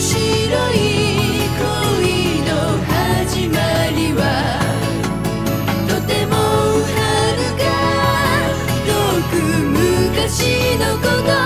昔のこと。